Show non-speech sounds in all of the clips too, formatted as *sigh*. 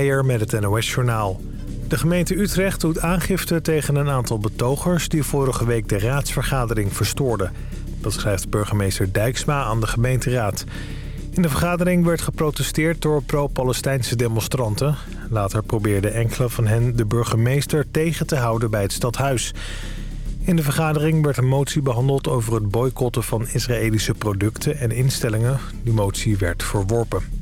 Met het NOS-journaal. De gemeente Utrecht doet aangifte tegen een aantal betogers... die vorige week de raadsvergadering verstoorden. Dat schrijft burgemeester Dijksma aan de gemeenteraad. In de vergadering werd geprotesteerd door pro-Palestijnse demonstranten. Later probeerden enkele van hen de burgemeester tegen te houden bij het stadhuis. In de vergadering werd een motie behandeld over het boycotten van Israëlische producten en instellingen. Die motie werd verworpen.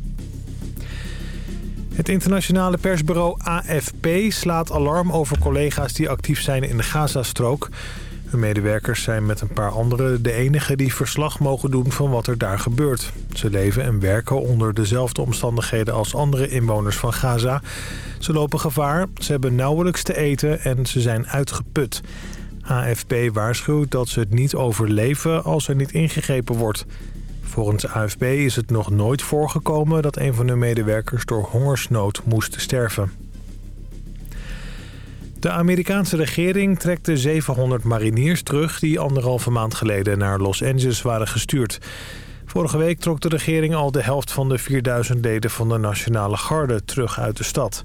Het internationale persbureau AFP slaat alarm over collega's die actief zijn in de Gazastrook. Hun medewerkers zijn met een paar anderen de enige die verslag mogen doen van wat er daar gebeurt. Ze leven en werken onder dezelfde omstandigheden als andere inwoners van Gaza. Ze lopen gevaar, ze hebben nauwelijks te eten en ze zijn uitgeput. AFP waarschuwt dat ze het niet overleven als er niet ingegrepen wordt. Volgens AFP is het nog nooit voorgekomen dat een van hun medewerkers door hongersnood moest sterven. De Amerikaanse regering trekt de 700 mariniers terug... die anderhalve maand geleden naar Los Angeles waren gestuurd. Vorige week trok de regering al de helft van de 4000 leden van de Nationale Garde terug uit de stad.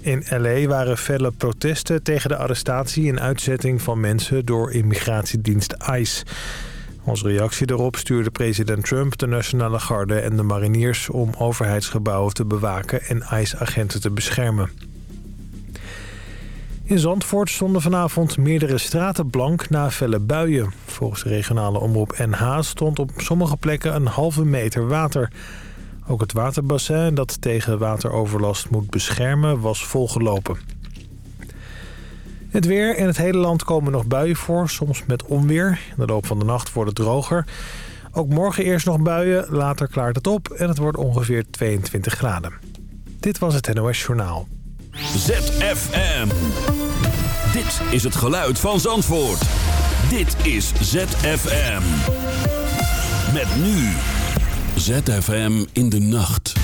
In L.A. waren felle protesten tegen de arrestatie en uitzetting van mensen door immigratiedienst ICE. Als reactie daarop stuurde president Trump de Nationale Garde en de mariniers... om overheidsgebouwen te bewaken en ICE-agenten te beschermen. In Zandvoort stonden vanavond meerdere straten blank na felle buien. Volgens de regionale omroep NH stond op sommige plekken een halve meter water. Ook het waterbassin dat tegen wateroverlast moet beschermen was volgelopen. Het weer. In het hele land komen nog buien voor, soms met onweer. In de loop van de nacht wordt het droger. Ook morgen eerst nog buien, later klaart het op en het wordt ongeveer 22 graden. Dit was het NOS Journaal. ZFM. Dit is het geluid van Zandvoort. Dit is ZFM. Met nu. ZFM in de nacht.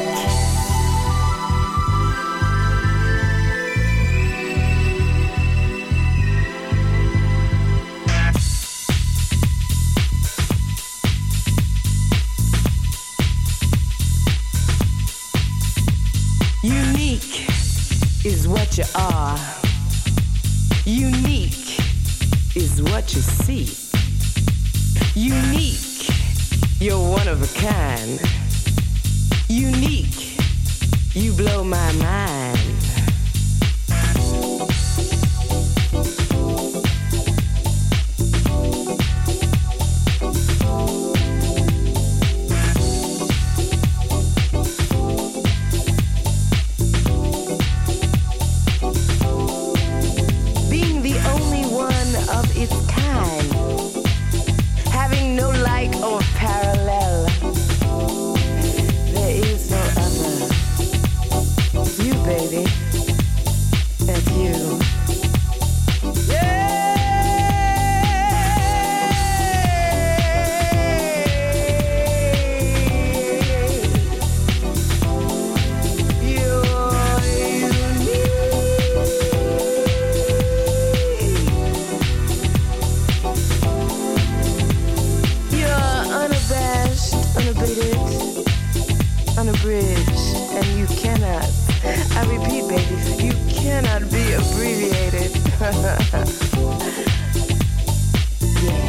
unabridged, and you cannot, I repeat, baby, you cannot be abbreviated. *laughs* yeah.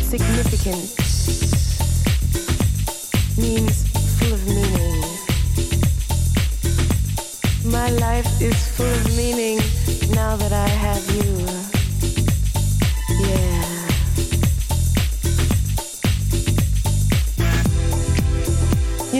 Significant means full of meaning. My life is full of meaning now that I have you.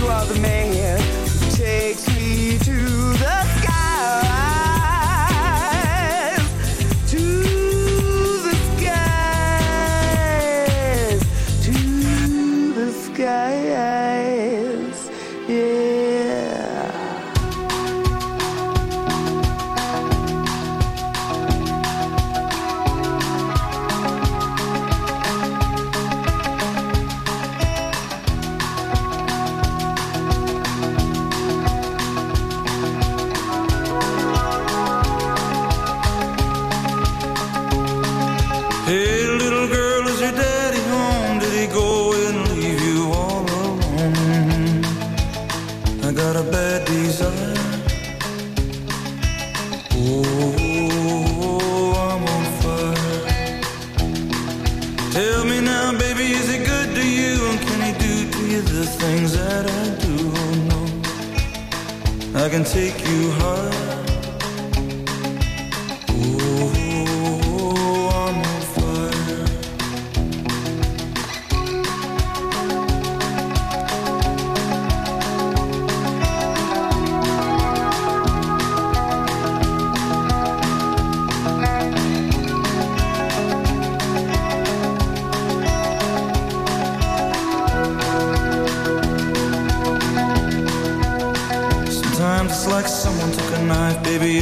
You are the man who takes me to the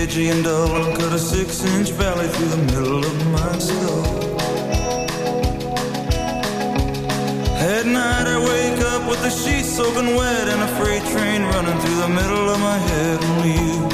edgy and dull and cut a six-inch valley through the middle of my skull. At night I wake up with the sheets soaking wet and a freight train running through the middle of my head. Only you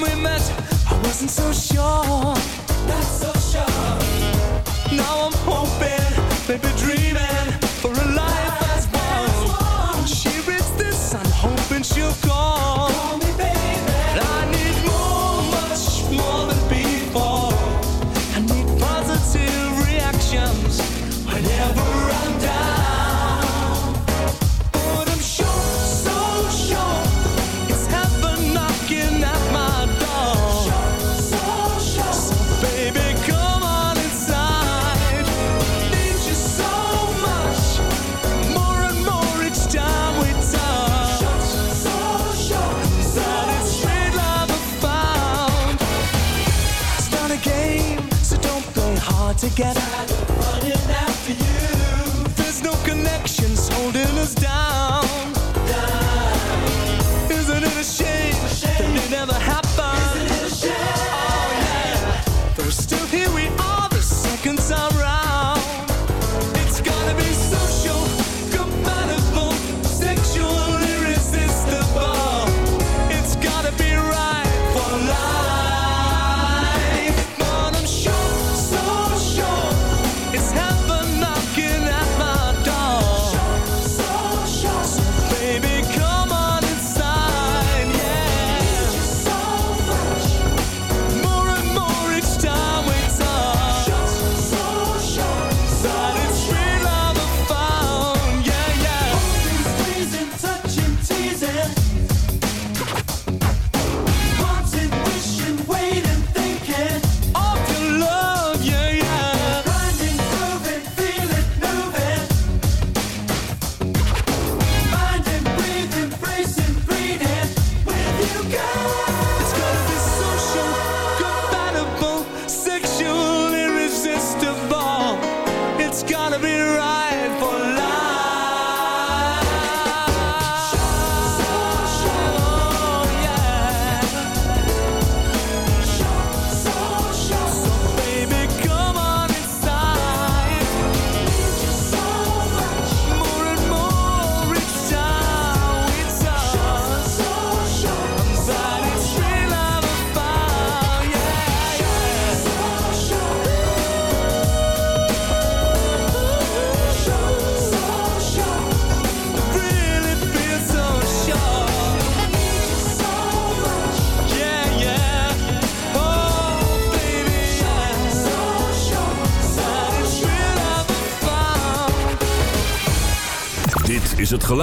time we met, I wasn't so sure. Not so sure. Now I'm hoping, baby, dream.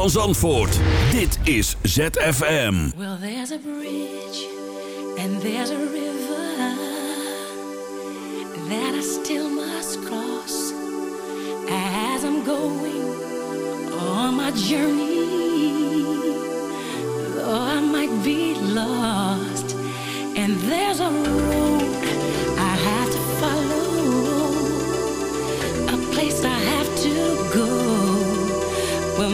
Van Zandvoort. Dit is ZFM. Well, there's a bridge and there's a river that I still must cross as I'm going on my journey. Though I might be lost and there's a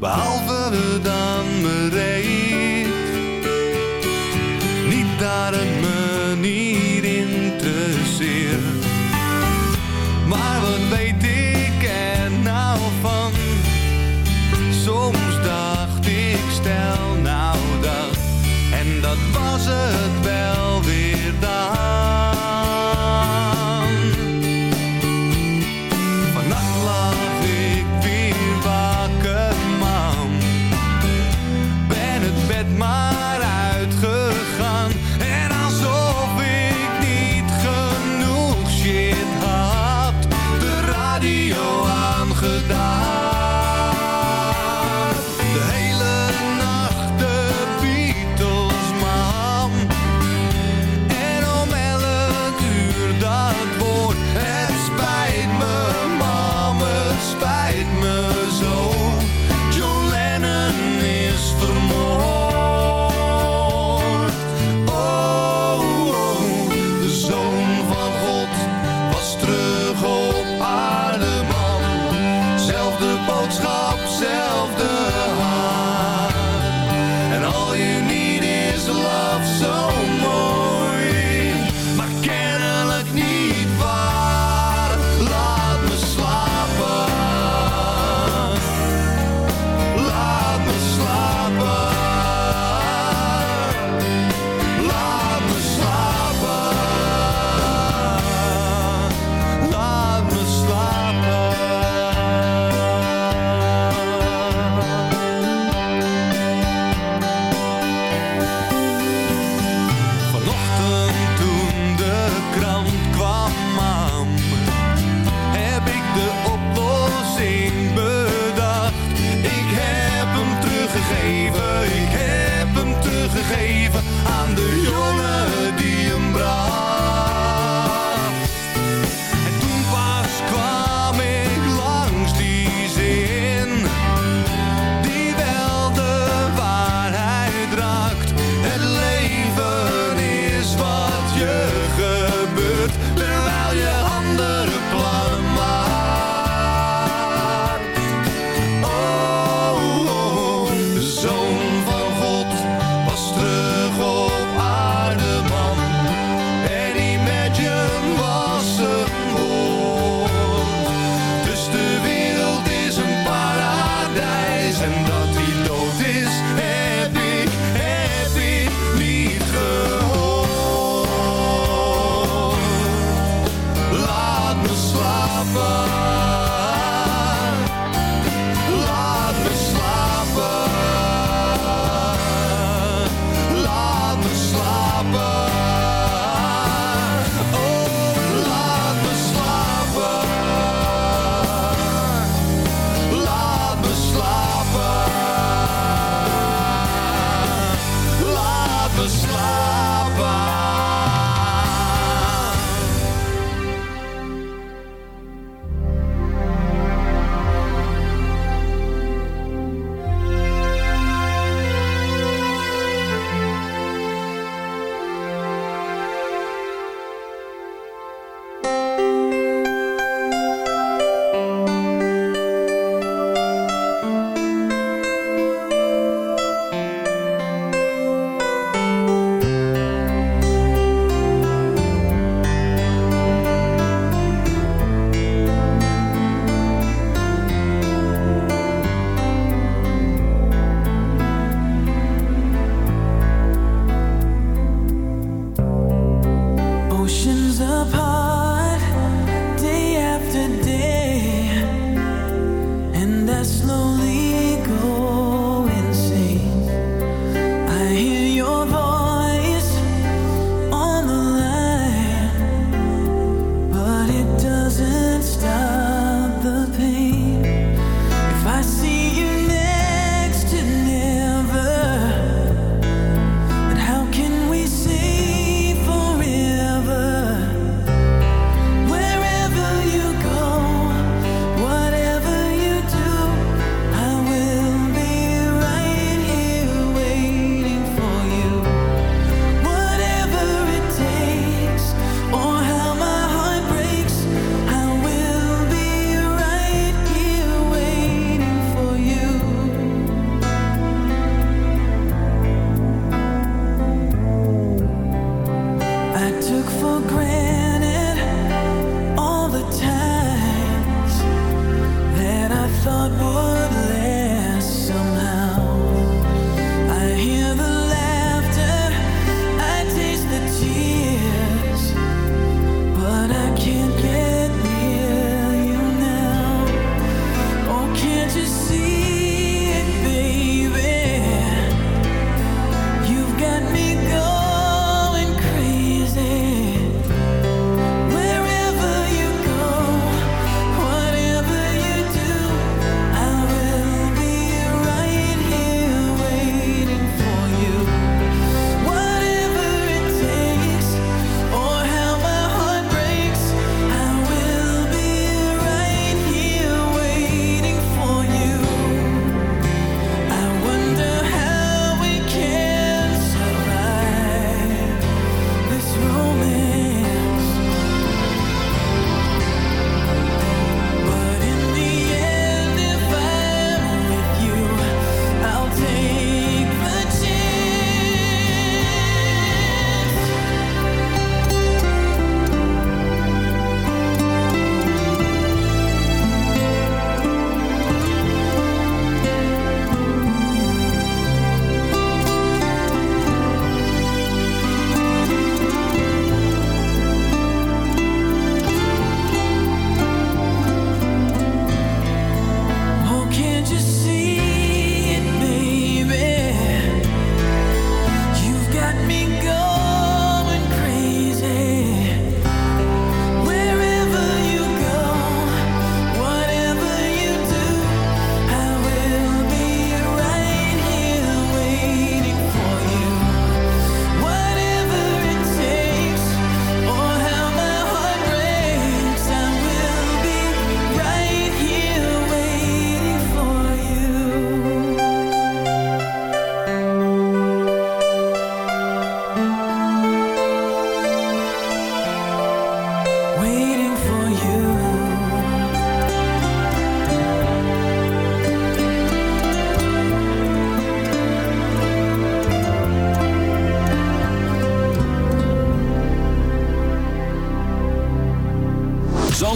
Zoon van God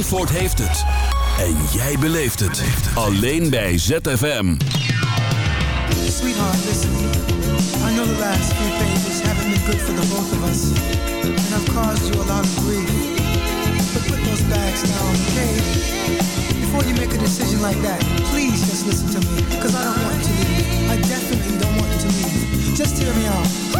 Zandvoort heeft het. En jij beleeft het. Alleen bij ZFM. Sweetheart, listen. I know the last few pages haven't been good for the both of us. And I've caused you a lot of grief. But put those bags down, okay? Before you make a decision like that, please just listen to me. Cause I don't want you to leave. I definitely don't want you to leave. Just hear me out.